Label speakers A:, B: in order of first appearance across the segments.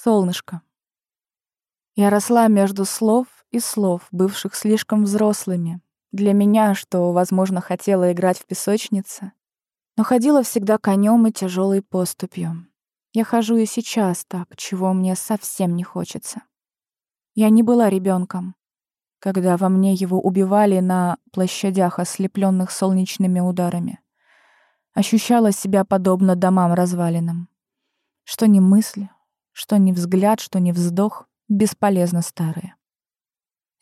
A: Солнышко. Я росла между слов и слов, бывших слишком взрослыми. Для меня, что, возможно, хотела играть в песочнице, но ходила всегда конем и тяжелой поступью. Я хожу и сейчас так, чего мне совсем не хочется. Я не была ребенком, когда во мне его убивали на площадях, ослепленных солнечными ударами. Ощущала себя подобно домам развалинам. Что ни мысль, что ни взгляд, что ни вздох, бесполезно старые.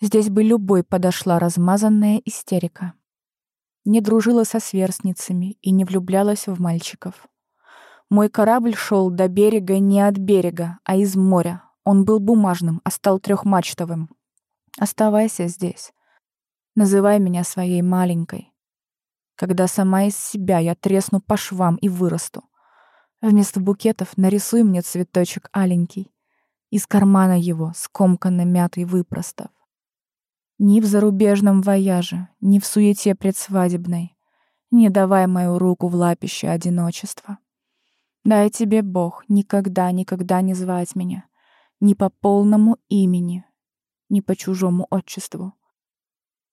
A: Здесь бы любой подошла размазанная истерика. Не дружила со сверстницами и не влюблялась в мальчиков. Мой корабль шел до берега не от берега, а из моря. Он был бумажным, а стал трехмачтовым. Оставайся здесь. Называй меня своей маленькой. Когда сама из себя я тресну по швам и вырасту. Вместо букетов нарисуй мне цветочек аленький. Из кармана его, скомканно мятый выпростав. Ни в зарубежном вояже, ни в суете предсвадебной. Не давай мою руку в лапище одиночества. Дай тебе Бог никогда-никогда не звать меня. Ни по полному имени, ни по чужому отчеству.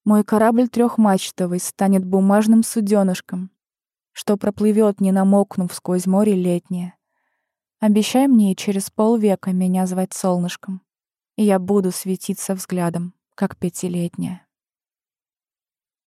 A: Мой корабль трехмачтовый станет бумажным суденышком, что проплывет, не намокнув сквозь море летнее. Обещай мне через полвека меня звать солнышком, и я буду светиться взглядом, как пятилетняя.